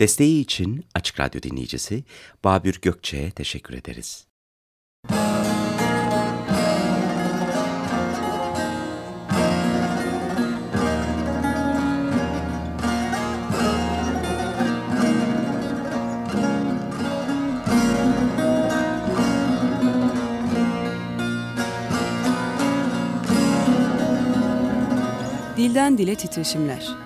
Desteği için Açık Radyo dinleyicisi Babür Gökçe'ye teşekkür ederiz. Dilden Dile Titreşimler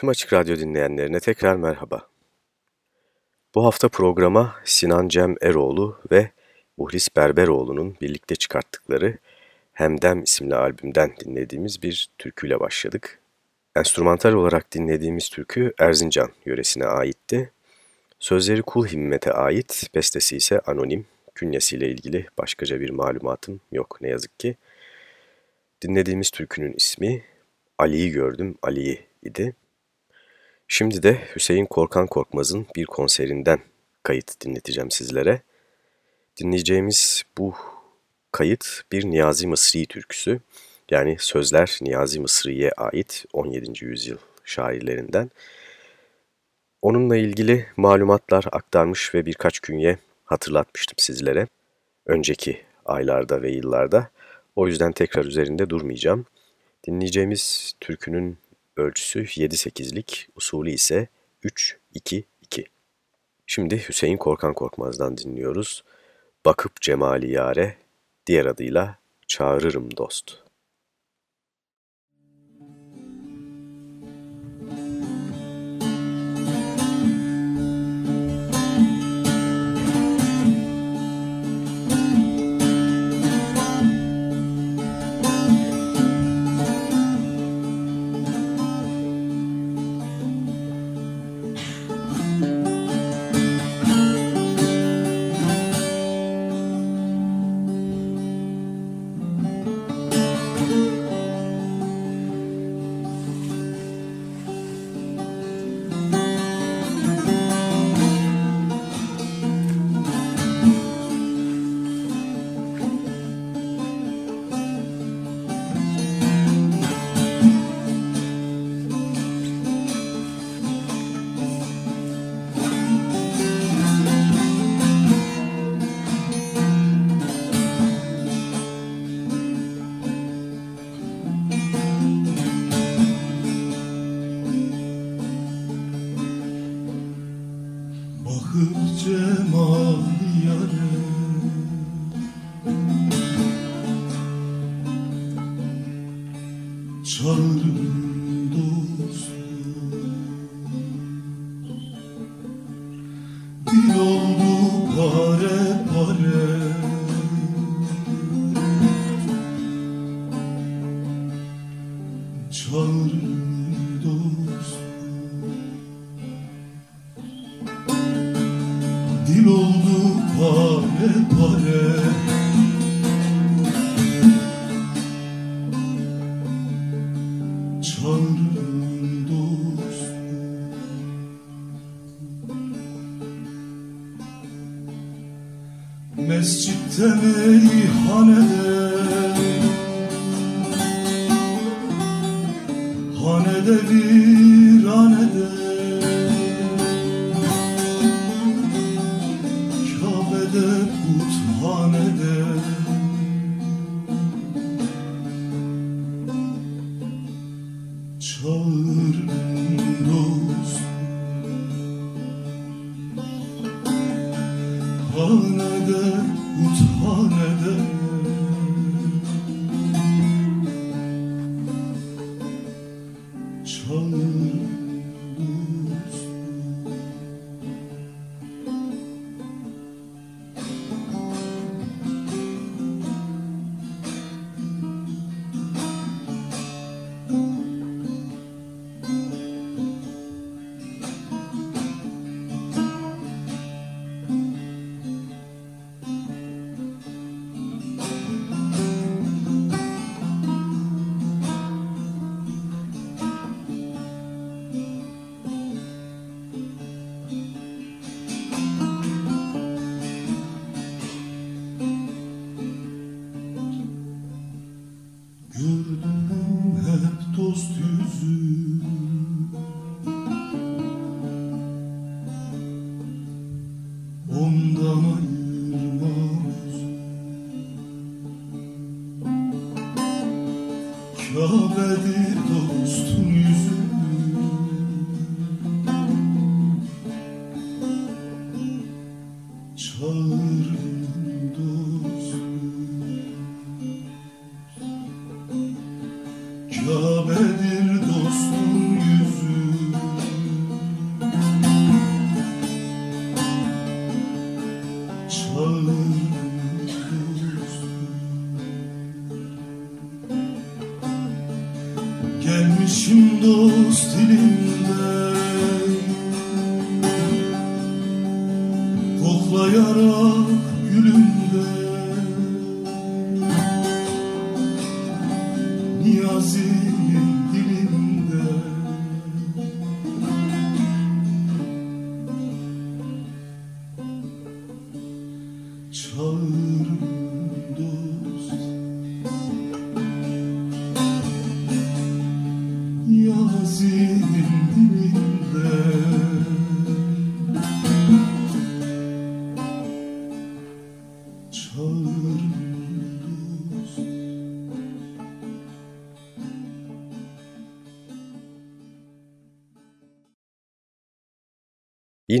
Tüm Açık Radyo dinleyenlerine tekrar merhaba. Bu hafta programa Sinan Cem Eroğlu ve Muhlis Berberoğlu'nun birlikte çıkarttıkları Hemdem isimli albümden dinlediğimiz bir türküyle başladık. Enstrümantal olarak dinlediğimiz türkü Erzincan yöresine aitti. Sözleri Kul Himmet'e ait, bestesi ise anonim. Künyesiyle ilgili başkaca bir malumatım yok ne yazık ki. Dinlediğimiz türkünün ismi Ali'yi Gördüm Ali'yi idi. Şimdi de Hüseyin Korkan Korkmaz'ın bir konserinden kayıt dinleteceğim sizlere. Dinleyeceğimiz bu kayıt bir Niyazi Mısri türküsü. Yani sözler Niyazi Mısri'ye ait 17. yüzyıl şairlerinden. Onunla ilgili malumatlar aktarmış ve birkaç künye hatırlatmıştım sizlere. Önceki aylarda ve yıllarda. O yüzden tekrar üzerinde durmayacağım. Dinleyeceğimiz türkünün ölçüsü 7-8'lik, usulü ise 3-2-2. Şimdi Hüseyin Korkan Korkmaz'dan dinliyoruz. Bakıp Cemali Yare, diğer adıyla Çağırırım Dost. Mescitte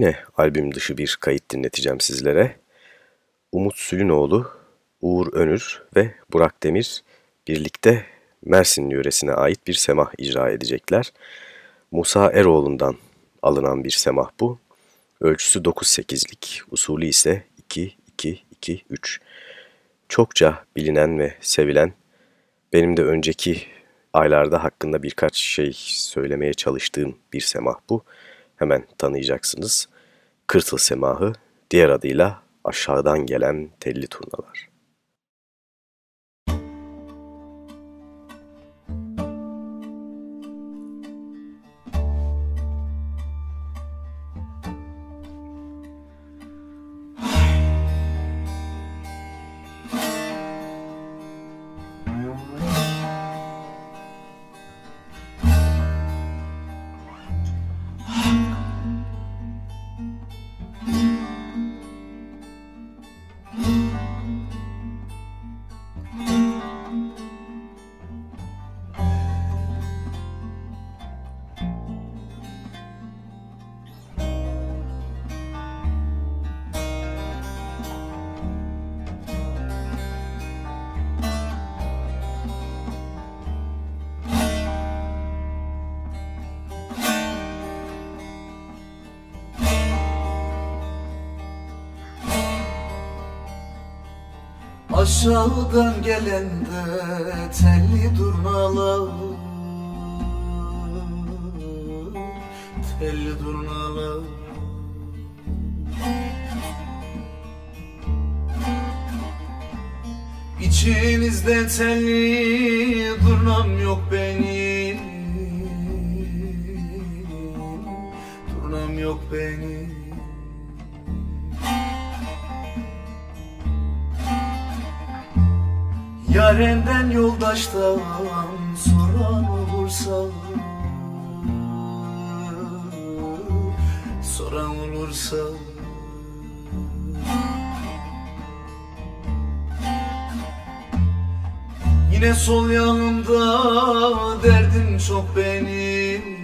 Yine albüm dışı bir kayıt dinleteceğim sizlere. Umut Sülünoğlu, Uğur Önür ve Burak Demir birlikte Mersin yöresine ait bir semah icra edecekler. Musa Eroğlu'ndan alınan bir semah bu. Ölçüsü 9-8'lik, usulü ise 2-2-2-3. Çokça bilinen ve sevilen, benim de önceki aylarda hakkında birkaç şey söylemeye çalıştığım bir semah bu. Hemen tanıyacaksınız. Kırtıl semahı, diğer adıyla aşağıdan gelen telli turnalar. Aşağıdan gelen de telli durnalar. Telli durnalar. İçinizde telli durnam yok benim. Durnam yok benim Yarenden yoldaştan soran olursa Soran olursa Yine sol yanımda derdim çok benim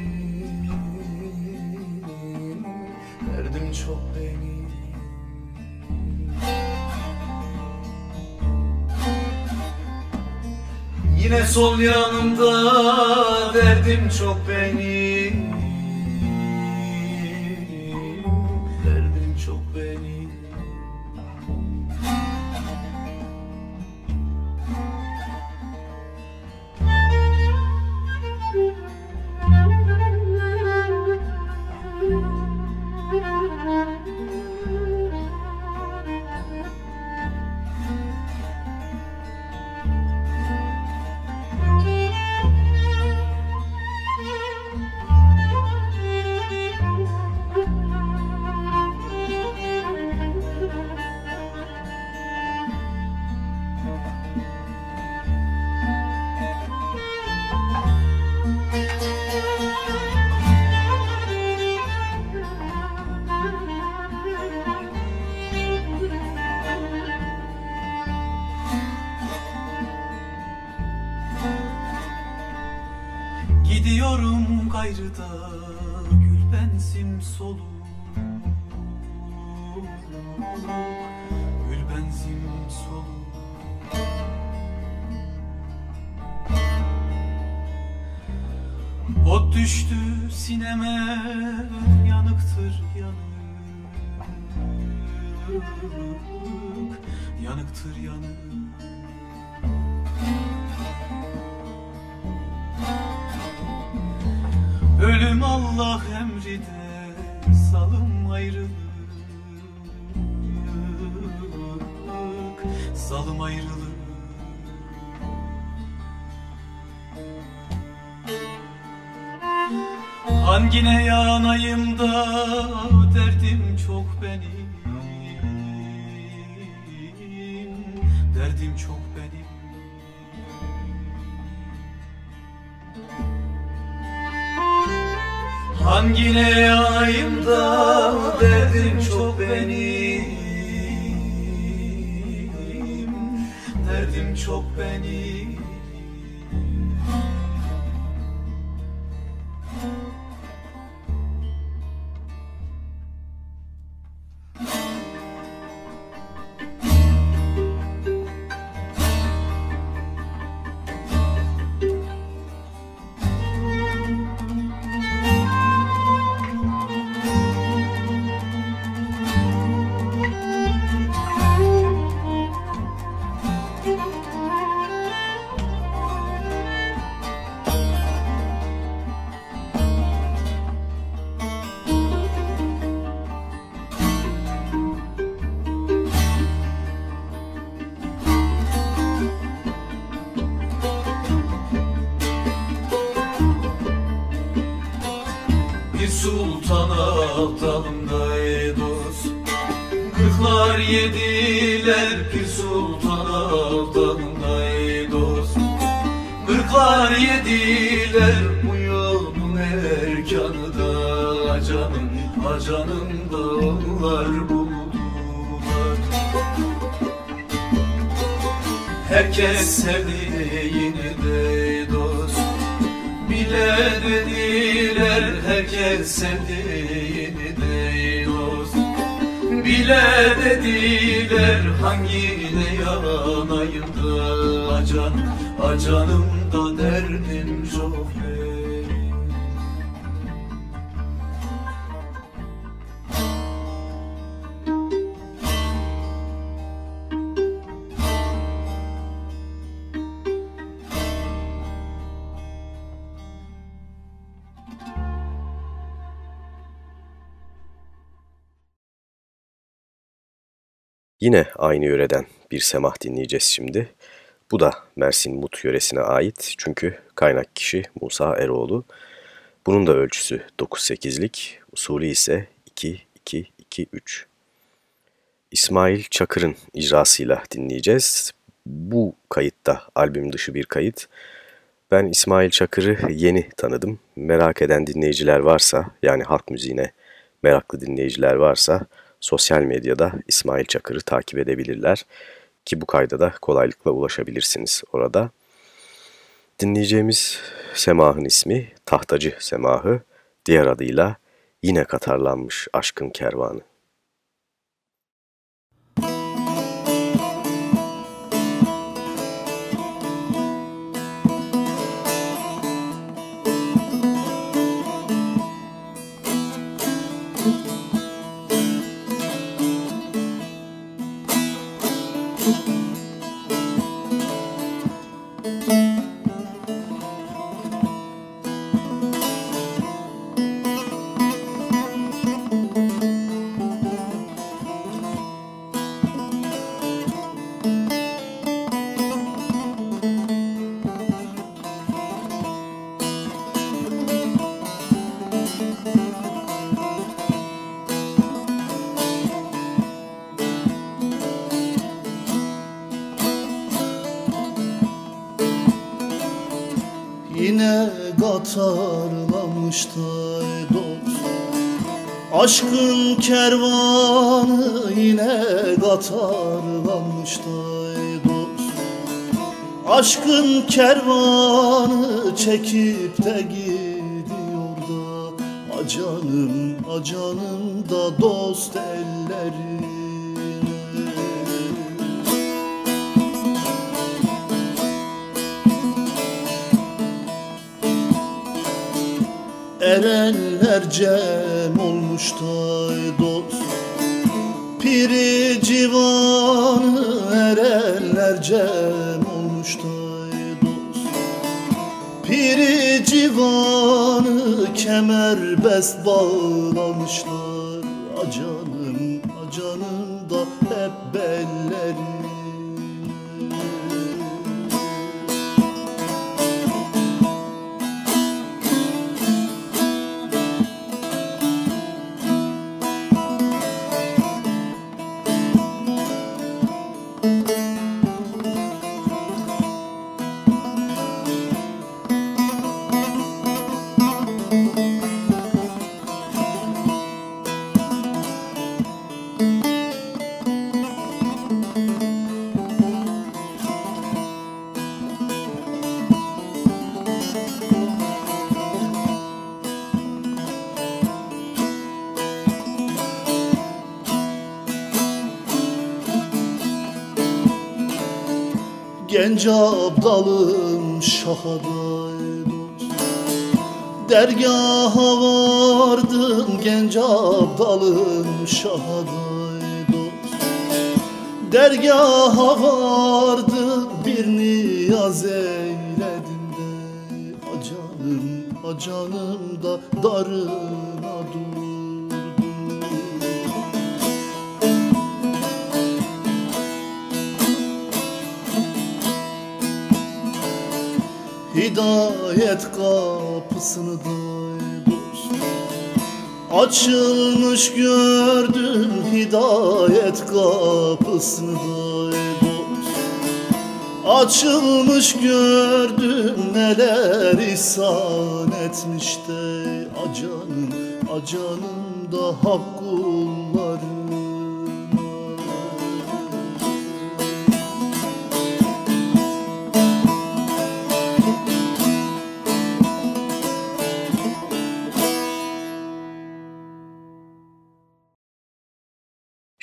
Yine sol yanımda derdim çok benim Ot düştü sineme yanıktır yanık. Yanıktır yanık. Ölüm Allah emri de salım ayrılık. Salım ayrılık Hangine yanayım da derdim çok benim. Derdim çok benim. Hangine yanayım da derdim çok benim. Derdim çok benim sultana dalında ey dost. Kırklar yediler bir sultana dalında ey dost. Kırklar yediler bu yolun erkanı da Acanın acanın da onlar buldular Herkes sevdiğini de dost. Bile dediler herkes sevdiğini dost Bile dediler hangine yanayım da Acan, acanım da derdim çok Yine aynı yöreden bir semah dinleyeceğiz şimdi. Bu da Mersin Mut yöresine ait çünkü kaynak kişi Musa Eroğlu. Bunun da ölçüsü 9-8'lik, usulü ise 2-2-2-3. İsmail Çakır'ın icrasıyla dinleyeceğiz. Bu kayıtta albüm dışı bir kayıt. Ben İsmail Çakır'ı yeni tanıdım. Merak eden dinleyiciler varsa yani halk müziğine meraklı dinleyiciler varsa sosyal medyada İsmail Çakır'ı takip edebilirler. Ki bu kayda da kolaylıkla ulaşabilirsiniz orada. Dinleyeceğimiz semahın ismi Tahtacı Semahı, diğer adıyla Yine Katarlanmış Aşkın Kervanı. Piri civanı kemer best bağlamışlar. Acanım acanım da hep belleri Genç abdalım şahaday dost Dergaha vardım genç abdalım şahaday dost Dergaha vardım bir niyaz eyledim de. Acanım acanım da darına Hidayet kapısını da dost Açılmış gördüm hidayet kapısını da dost Açılmış gördüm neler ihsan etmiş de Acanım acanım da hak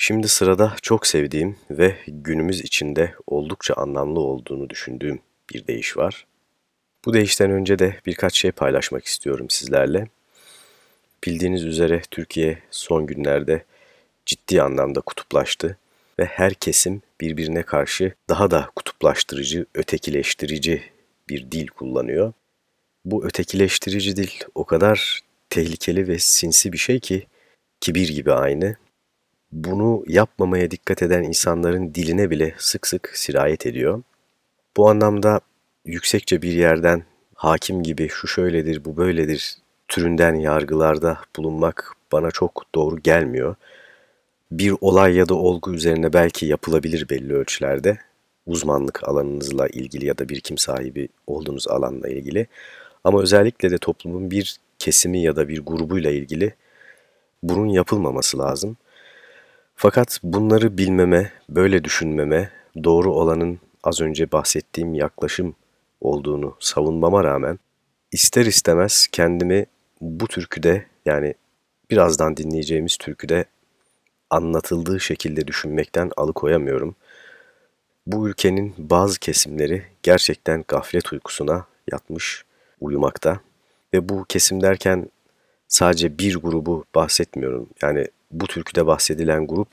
Şimdi sırada çok sevdiğim ve günümüz içinde oldukça anlamlı olduğunu düşündüğüm bir deyiş var. Bu deyişten önce de birkaç şey paylaşmak istiyorum sizlerle. Bildiğiniz üzere Türkiye son günlerde ciddi anlamda kutuplaştı ve her kesim birbirine karşı daha da kutuplaştırıcı, ötekileştirici bir dil kullanıyor. Bu ötekileştirici dil o kadar tehlikeli ve sinsi bir şey ki kibir gibi aynı bunu yapmamaya dikkat eden insanların diline bile sık sık sirayet ediyor. Bu anlamda yüksekçe bir yerden hakim gibi şu şöyledir, bu böyledir türünden yargılarda bulunmak bana çok doğru gelmiyor. Bir olay ya da olgu üzerine belki yapılabilir belli ölçülerde. Uzmanlık alanınızla ilgili ya da birikim sahibi olduğunuz alanla ilgili. Ama özellikle de toplumun bir kesimi ya da bir grubuyla ilgili bunun yapılmaması lazım. Fakat bunları bilmeme, böyle düşünmeme, doğru olanın az önce bahsettiğim yaklaşım olduğunu savunmama rağmen ister istemez kendimi bu türküde yani birazdan dinleyeceğimiz türküde anlatıldığı şekilde düşünmekten alıkoyamıyorum. Bu ülkenin bazı kesimleri gerçekten gaflet uykusuna yatmış uyumakta ve bu kesim derken sadece bir grubu bahsetmiyorum. Yani bu türküde bahsedilen grup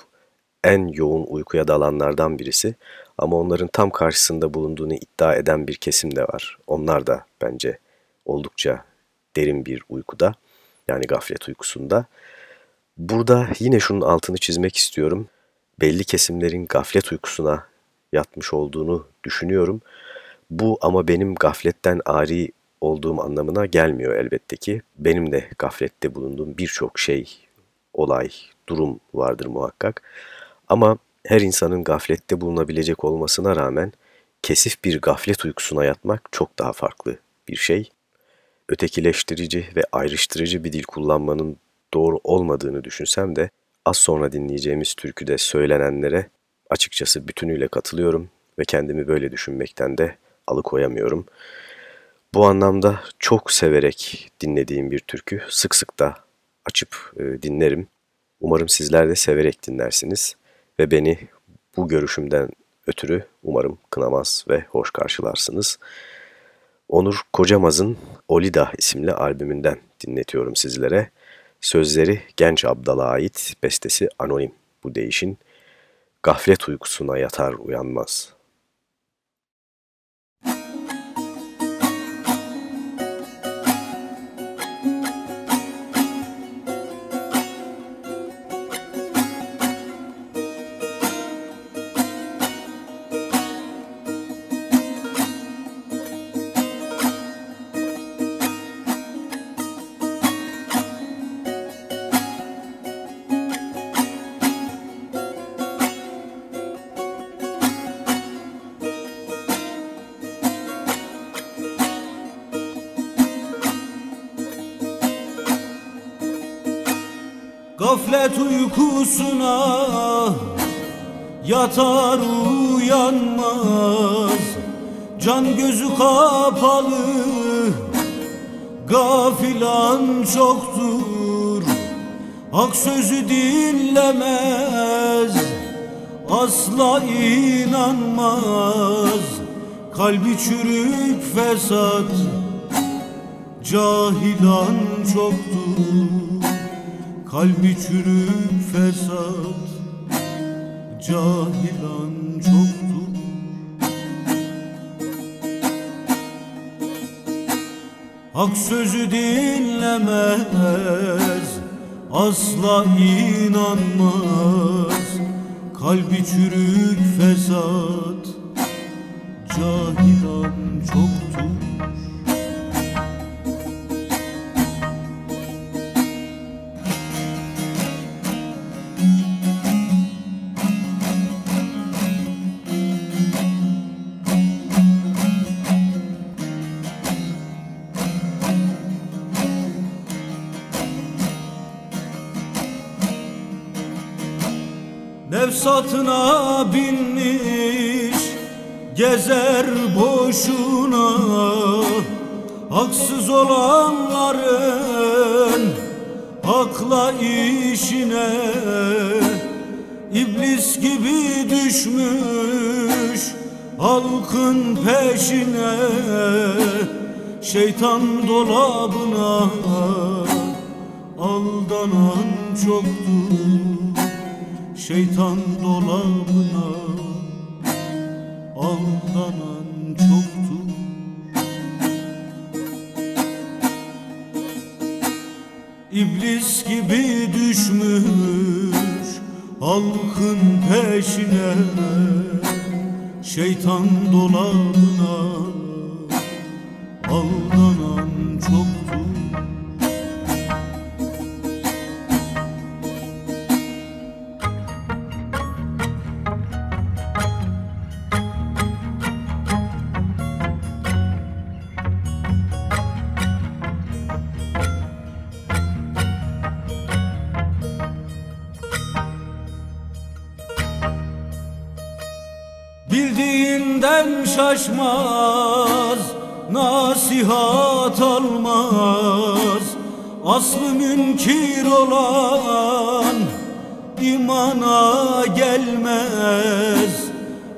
en yoğun uykuya dalanlardan birisi ama onların tam karşısında bulunduğunu iddia eden bir kesim de var. Onlar da bence oldukça derin bir uykuda yani gaflet uykusunda. Burada yine şunun altını çizmek istiyorum. Belli kesimlerin gaflet uykusuna yatmış olduğunu düşünüyorum. Bu ama benim gafletten ari olduğum anlamına gelmiyor elbette ki. Benim de gaflette bulunduğum birçok şey, olay, durum vardır muhakkak. Ama her insanın gaflette bulunabilecek olmasına rağmen kesif bir gaflet uykusuna yatmak çok daha farklı bir şey. Ötekileştirici ve ayrıştırıcı bir dil kullanmanın doğru olmadığını düşünsem de az sonra dinleyeceğimiz türküde söylenenlere açıkçası bütünüyle katılıyorum ve kendimi böyle düşünmekten de alıkoyamıyorum. Bu anlamda çok severek dinlediğim bir türkü, sık sık da açıp e, dinlerim. Umarım sizler de severek dinlersiniz ve beni bu görüşümden ötürü umarım kınamaz ve hoş karşılarsınız. Onur Kocamaz'ın Olida isimli albümünden dinletiyorum sizlere. Sözleri Genç Abdal'a ait, bestesi anonim bu değişin. Gaflet uykusuna yatar uyanmaz.'' Gaflet uykusuna yatar uyanmaz. Can gözü kapalı gafilan çoktur. Hak sözü dinlemez asla inanmaz. Kalbi çürük fesat cahilan çoktur Kalbi çürük fesat Cahilan çoktur. Hak sözü dinlemez Asla inanmaz. Kalbi çürük fesat Cahilan çoktur Nefsatına binmiş gezer boşuna. Haksız olanların hakla işine İblis gibi düşmüş halkın peşine. Şeytan dolabına aldanan çoktur Şeytan dolabına aldanan çoktu. İblis gibi düşmüş halkın peşine. Şeytan dolabına aldanan çoktu şaşmaz Nasihat almaz. Aslı münkir olan imana gelmez.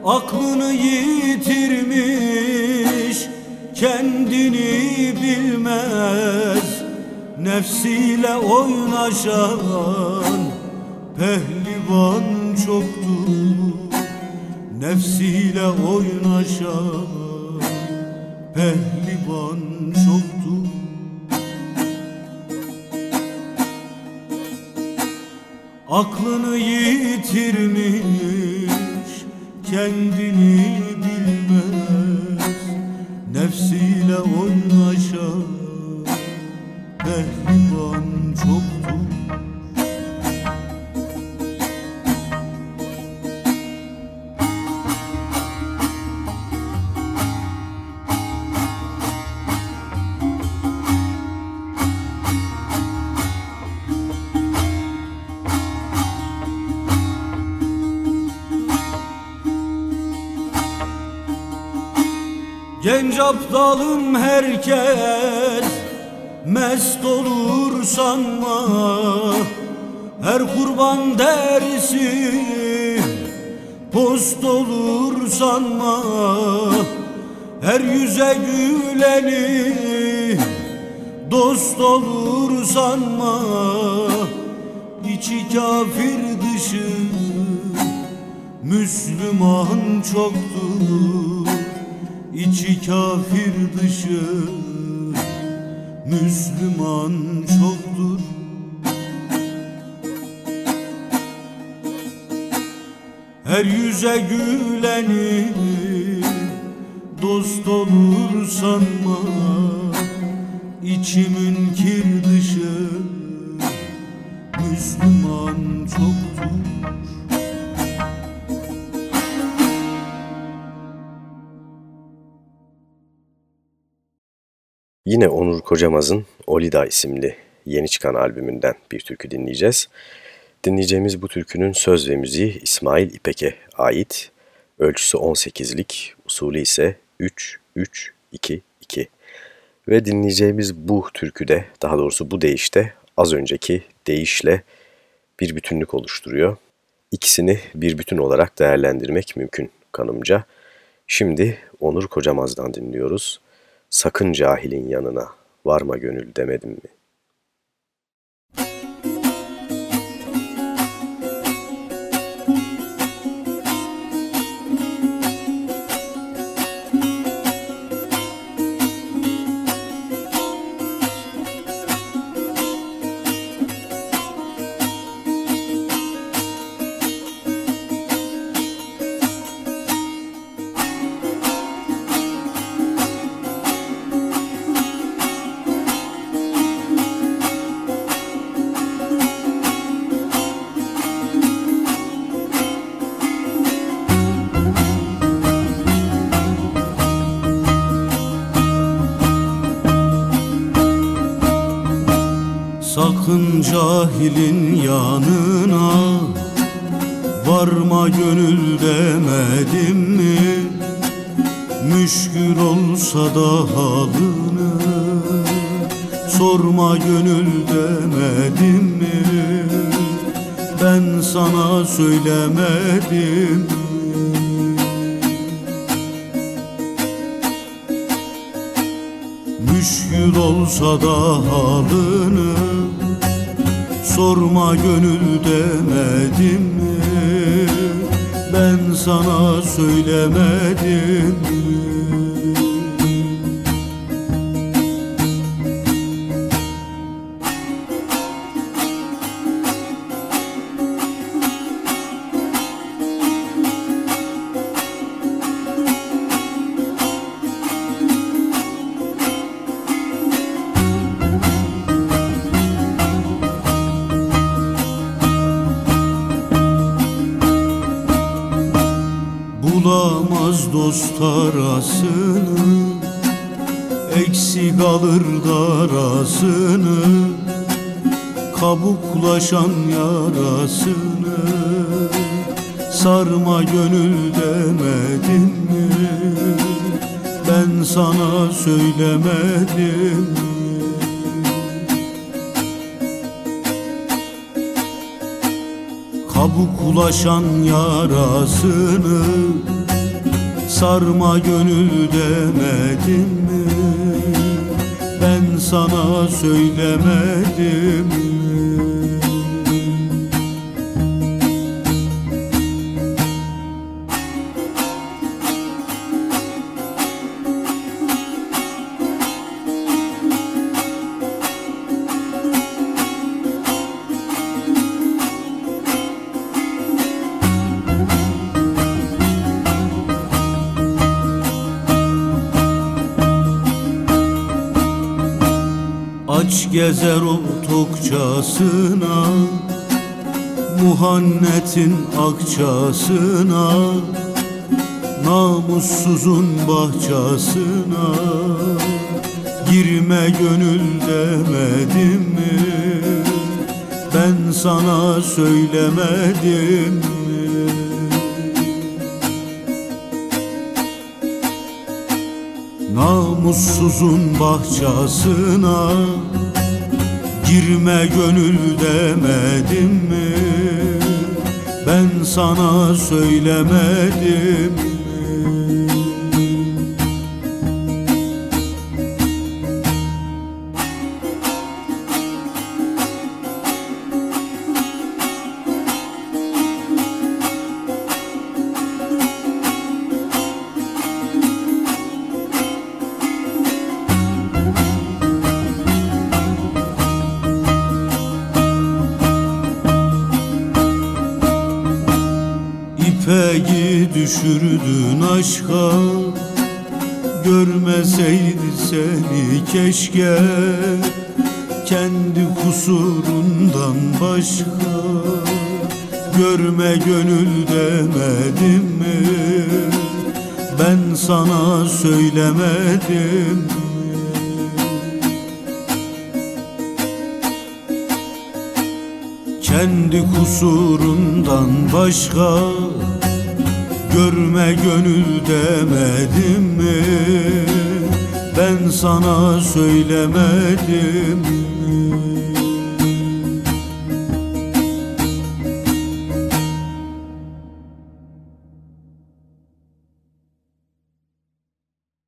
Aklını yitirmiş Kendini bilmez. Nefsiyle oynaşan Pehlivan çoktur Nefsiyle oynaşan pehlivan çoktu. Aklını yitirmiş kendini aptalım herkes Mest olur sanma Her kurban derisi Post olur sanma Her yüze güleni Dost olur sanma İçi kafir dışı Müslüman çoktur İçi kafir dışı Müslüman çoktur. Her yüze güleni Dost olur sanma İçi münkir dışı Müslüman çoktur Yine Onur Kocamaz'ın Olida isimli yeni çıkan albümünden bir türkü dinleyeceğiz. Dinleyeceğimiz bu türkünün söz ve müziği İsmail İpek'e ait. Ölçüsü 18'lik, usulü ise 3-3-2-2. Ve dinleyeceğimiz bu türküde, daha doğrusu bu deyişte az önceki deyişle bir bütünlük oluşturuyor. İkisini bir bütün olarak değerlendirmek mümkün kanımca. Şimdi Onur Kocamaz'dan dinliyoruz. Sakın cahilin yanına varma gönül demedim mi? Bulamaz dost arasını Eksik alır darasını Kabuklaşan yarasını. Sarma gönül demedim mi? Ben sana söylemedim mi? Kabuklaşan yarasını Sarma gönül demedim mi? Ben sana söylemedim mi Aç gezer o tokçasına Muhannetin akçasına Namussuzun bahçasına. Girme gönül demedim mi? Ben sana söylemedim mi? Namus Namussuzun bahçasına Girme gönül demedim mi? Ben sana söylemedim keşke Kendi kusurundan başka Görme gönül demedim mi? Ben sana söylemedim Kendi kusurundan başka Görme gönül demedim mi Ben sana söylemedim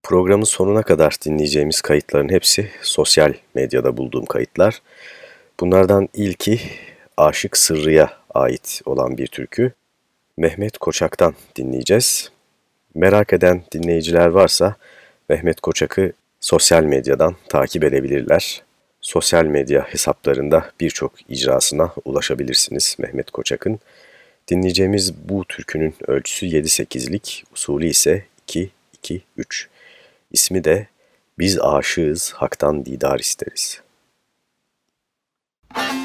Programın sonuna kadar dinleyeceğimiz kayıtların hepsi sosyal medyada bulduğum kayıtlar. Bunlardan ilki Aşık Sırrı'ya ait olan bir türkü. Mehmet Koçak'tan dinleyeceğiz. Merak eden dinleyiciler varsa Mehmet Koçak'ı sosyal medyadan takip edebilirler. Sosyal medya hesaplarında birçok icrasına ulaşabilirsiniz Mehmet Koçak'ın. Dinleyeceğimiz bu türkünün ölçüsü 7-8'lik, usulü ise 2-2-3. İsmi de Biz Aşığız Hak'tan Didar isteriz. Müzik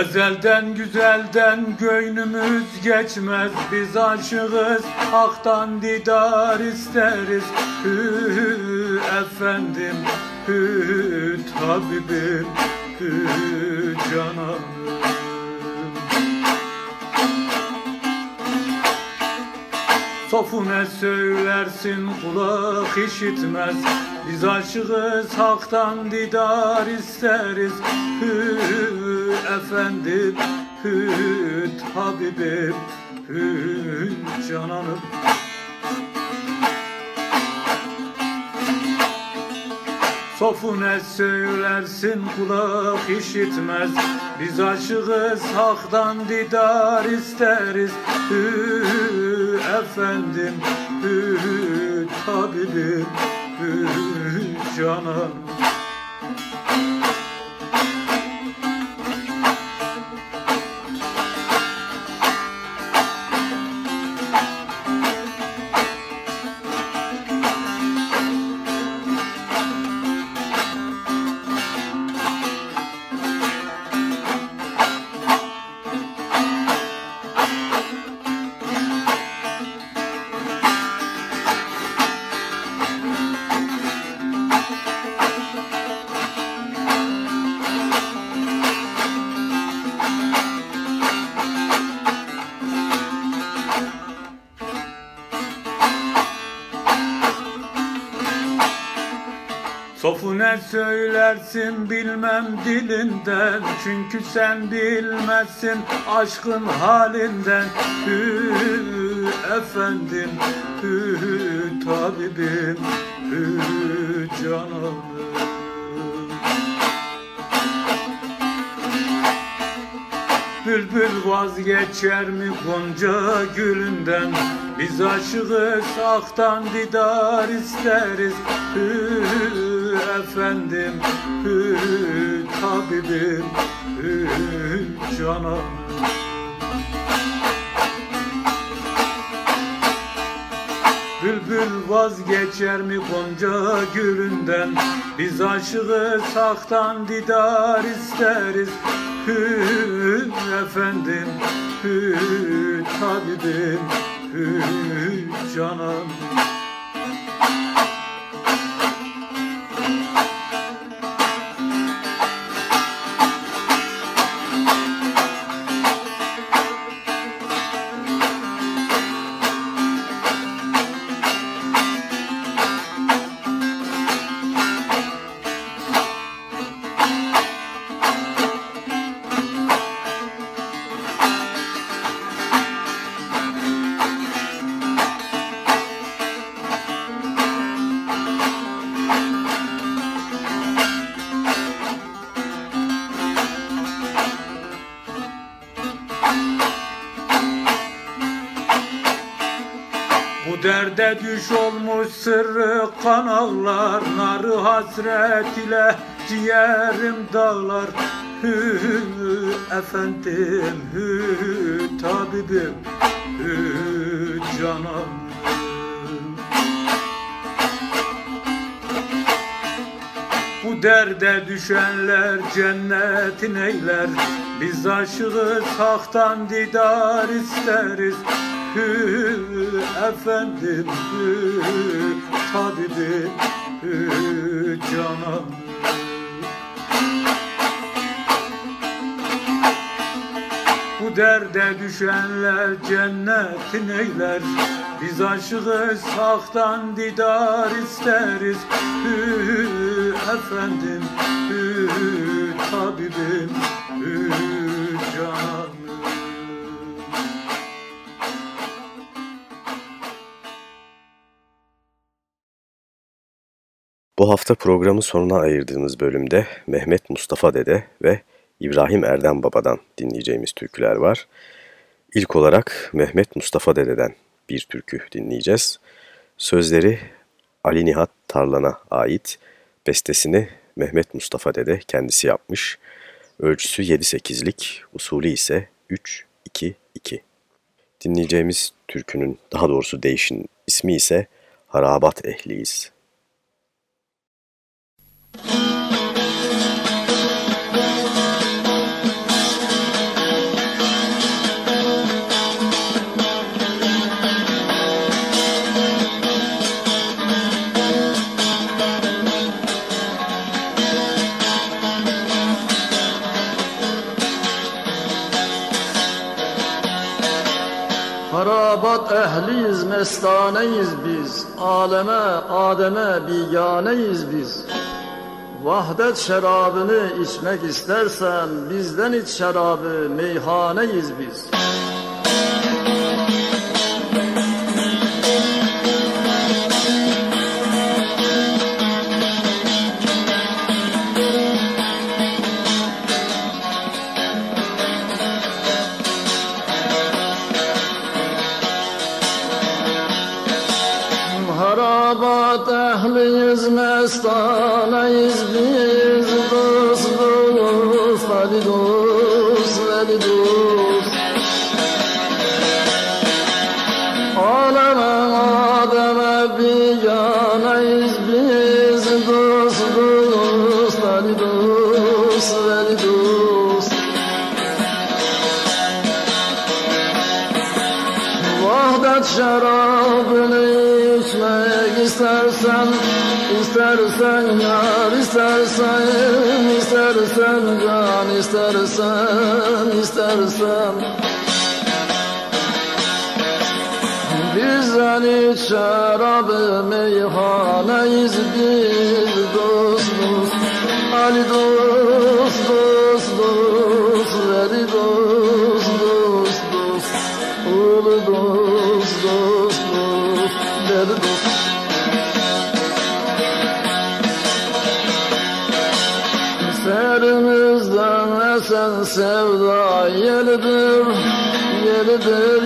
Ezelden güzelden göynümüz geçmez. Biz aşığız haktan didar isteriz. Hü, hü efendim hü tabibim hü cananım. Sofu ne söylersin kulak işitmez. Biz aşığız haktan didar isteriz. Hü efendim Hü tabibim Hü cananım. Sofu ne söylersin kulak işitmez. Biz aşığız haktan didar isteriz. Hü efendim Hü tabibim Hü cananım söylersin bilmem dilinden. Çünkü sen bilmezsin aşkın halinden. Hü efendim, hü tabibim, hü canım. Bülbül vazgeçer mi gonca gülünden? Biz aşığız aktan didar isteriz. Hü efendim, hü tabibim, hü canım. Bülbül vazgeçer mi gonca gülünden Biz aşığız saktan didar isteriz. Hü efendim, hü tabibim, hü canım sırrı kan ağlar Narı hasret ile ciğerim dağlar. Hü efendim, hü tabibim, hü canım Bu derde düşenler cennetin eyler. Biz aşığız haktan didar isteriz Hü efendim, hü tabibim, hü canım. Bu derde düşenler cennetin eyler. Biz aşığız haktan didar isteriz. Hü efendim, hü tabibim, hü canım Bu hafta programın sonuna ayırdığımız bölümde Mehmet Mustafa Dede ve İbrahim Erdem Baba'dan dinleyeceğimiz türküler var. İlk olarak Mehmet Mustafa Dede'den bir türkü dinleyeceğiz. Sözleri Ali Nihat Tarlan'a ait, bestesini Mehmet Mustafa Dede kendisi yapmış. Ölçüsü 7-8'lik, usulü ise 3-2-2. Dinleyeceğimiz türkünün daha doğrusu değişin ismi ise Harabat Ehliyiz. Harabat ehliyiz, mestaneyiz biz. Aleme, Adem'e biganeyiz biz. Vahdet şarabını içmek istersen bizden iç şarabı meyhaneyiz biz. İstersen istersen. Bizden iç şarabı meyhaneyiz the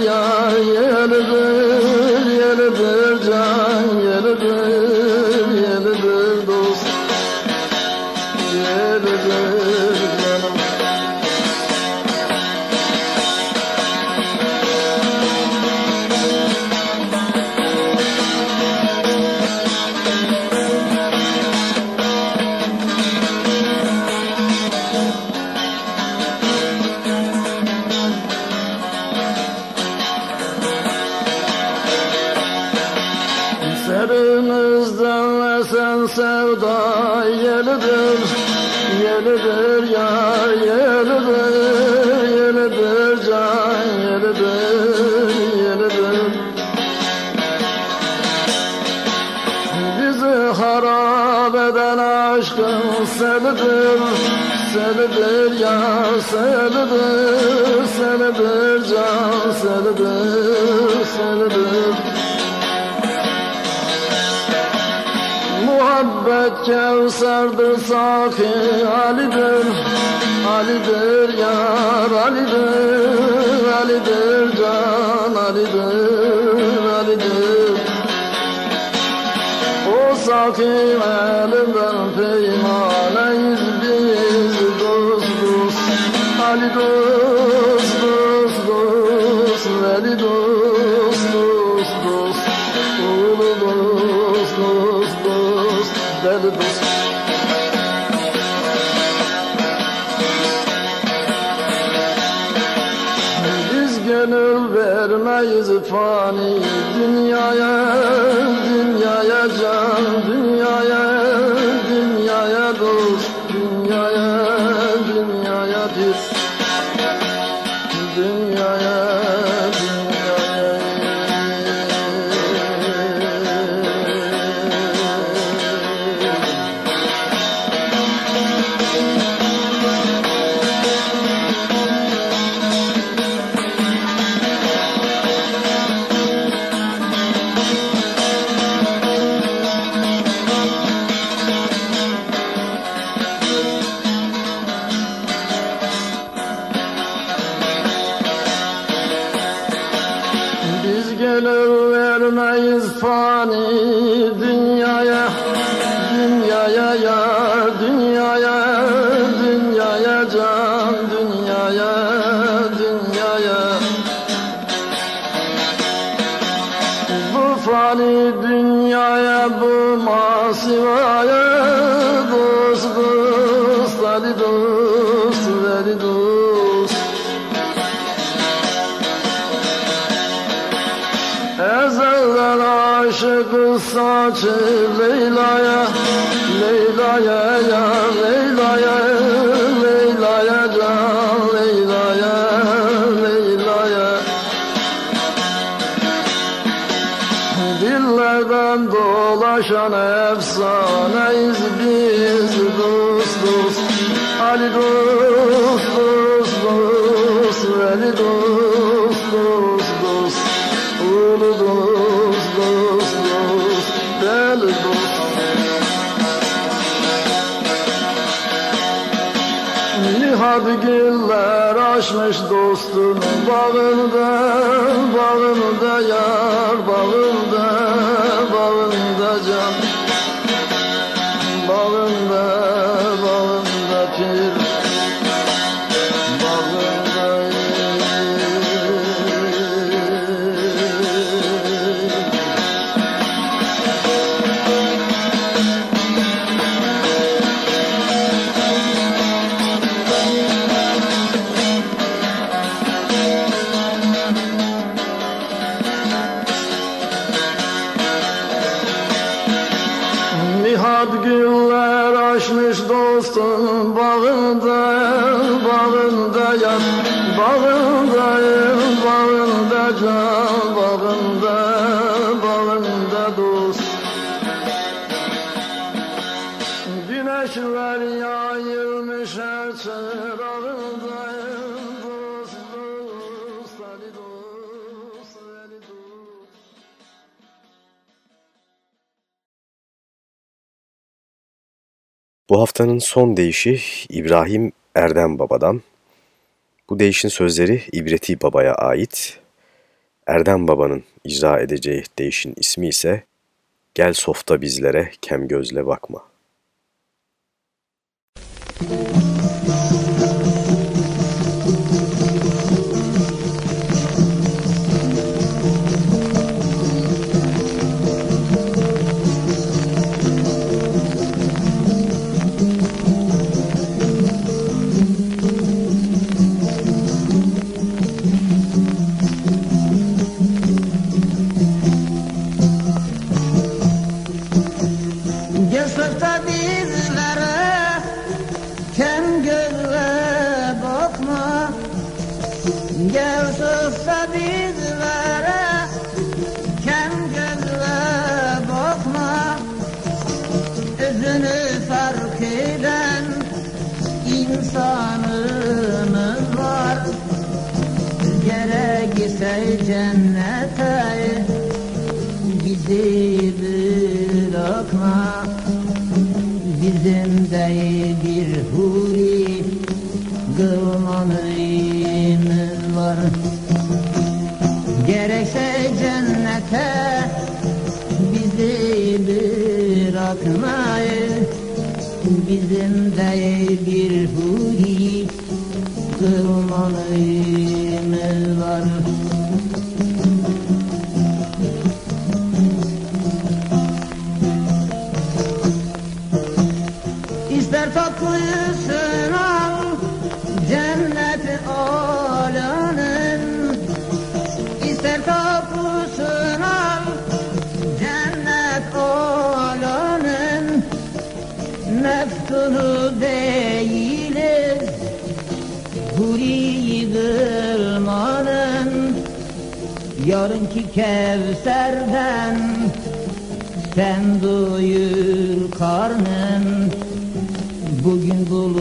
senedir can senedir senedir can senedir senedir Muhabbet Kevser'dir Saki Ali'dir. Ali'dir yar Ali'dir Ali'dir can Ali'dir Ali'dir. O Saki elimden peyman Lord. Açmadı açmış dostum Bağını da, bağını da yar, bağını haftanın son deyişi İbrahim Erdem Baba'dan. Bu deyişin sözleri İbreti Baba'ya ait. Erdem Baba'nın icra edeceği deyişin ismi ise Gel softa bizlere kem gözle bakma. meftunu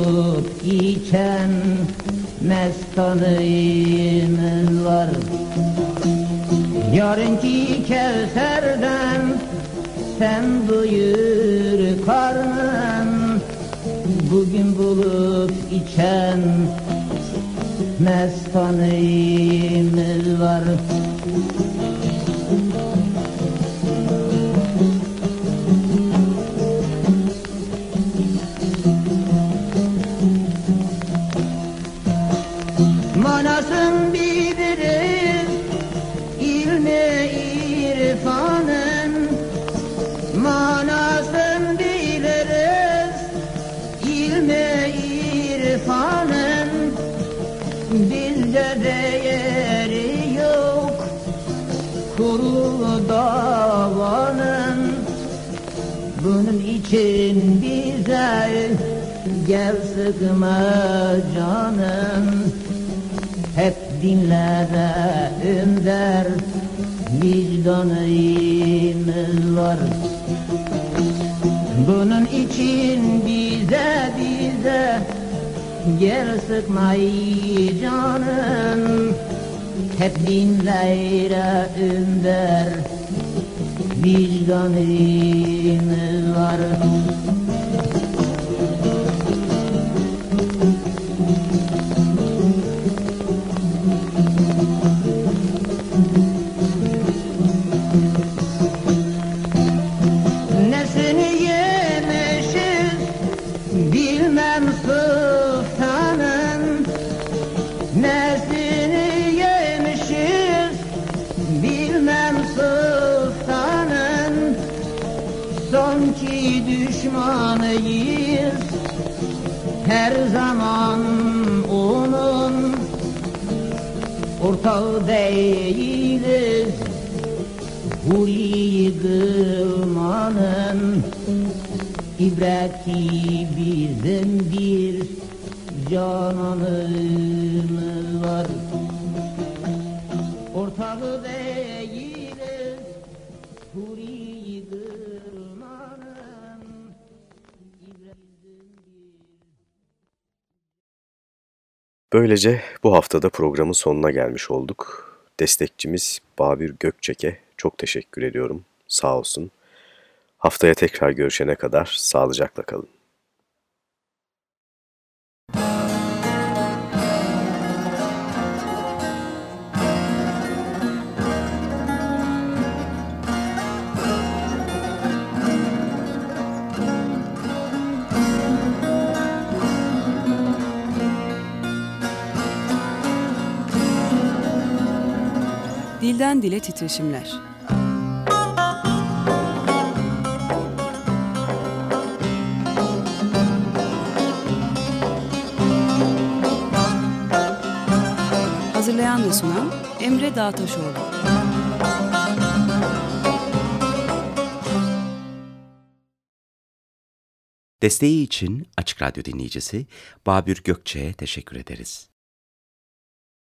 Bugün bulup içen mestanımız var Yarınki Kevser'den sen duyur karnın. Bugün bulup içen mestanımız var için bize gel sıkma canım. Hep dinlere önder vicdanımız var. Bunun için bize bize gel sıkmayı canım. Hep dinlere önder vicdanımız var Nesini düşmanıyız her zaman onun Ortağı değiliz Huri yıkılmanın ibreti bizim bir Böylece bu haftada programın sonuna gelmiş olduk. Destekçimiz Babür Gökçek'e çok teşekkür ediyorum. Sağ olsun. Haftaya tekrar görüşene kadar sağlıcakla kalın. Dilden Dile Titreşimler Hazırlayan ve sunan Emre Dağtaşoğlu. Desteği için Açık Radyo dinleyicisi Babür Gökçe'ye teşekkür ederiz.